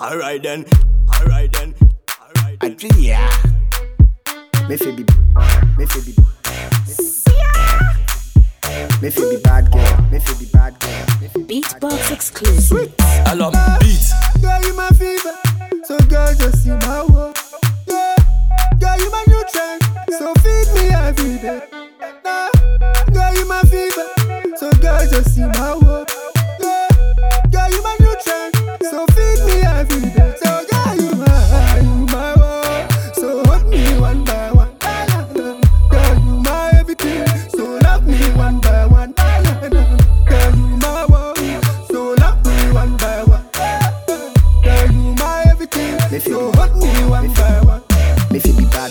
Alright then, alright then, alright then. Adria. Me fi be, me fi be, me fi be bad girl, me fi be bad girl. me fi be bad Beatbox exclusive. Alarm beat. Girl, you my fever, so girl, just see my work. Yeah, girl, you my nutrient, so feed me every day. Nah, girl, you my fever, so girl, just see my work.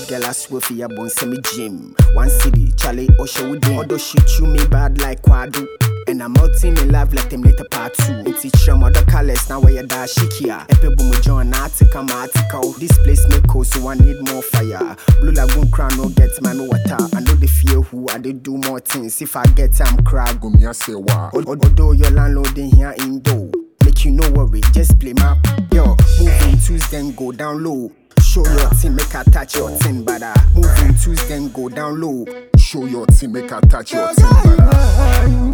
Girl, I swear fi ya bone send me gym. One city, Charlie, oh, Osha with them. Although she chew me bad like Quadu. And I'm out in love like them later part two. It's each from other colors, now where you da shikia. Epe boom John, Attica, article. This place me cold, so I need more fire. Blue Lagoon crown, no get man water. I know the fear who I they do more things. If I get I'm crag, go me a say wa. Al- Although your landlord in here in dough, make you no worry, just play my yo. Moving twos then go down low. Show your team, make I touch your team, but uh, moving twos then go down low. Show your team, make her touch your team.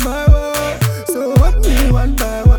world, so hold me one by one.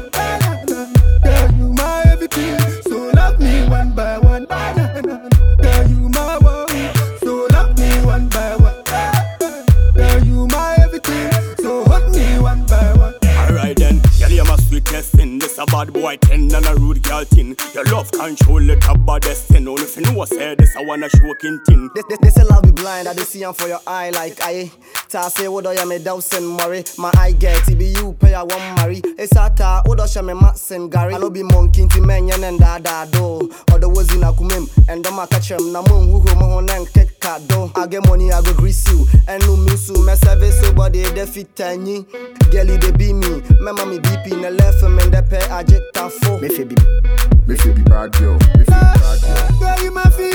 Bad boy ten and a rude girl thing. Your love control it a baddest thing. Only if you know say this, I wanna show king thing. They, they, they say love be blind, I they see am for your eye like I. Ta say what I am a Dawson Murray. My eye get it be you pay I want marry. It's a ta she me Max and Gary. I no be monkey ti men and da da do. Or the was in a kumim and the ma catch him na mon who who mo kick cat. I get money I go grease you and no me so me service so body de fit tiny. Girlie they be me, me mommy BP in the left and the pay I jet fo. Me fi be, Me fi be bad girl. Me fi be bad girl. Girl, you my fever,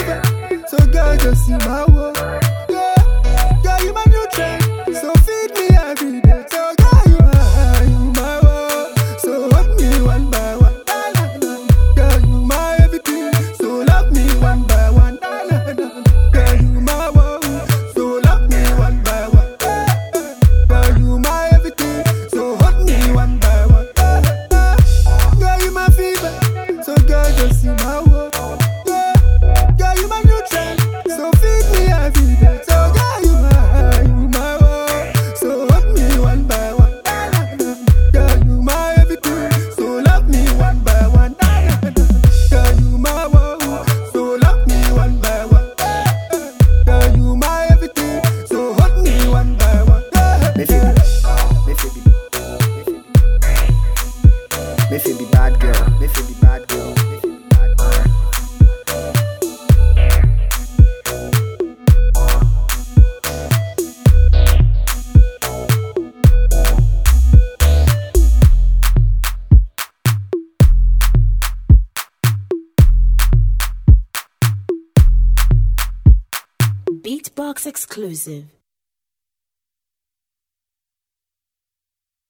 me fi be, bad girl, me fi bad girl, Beatbox exclusive.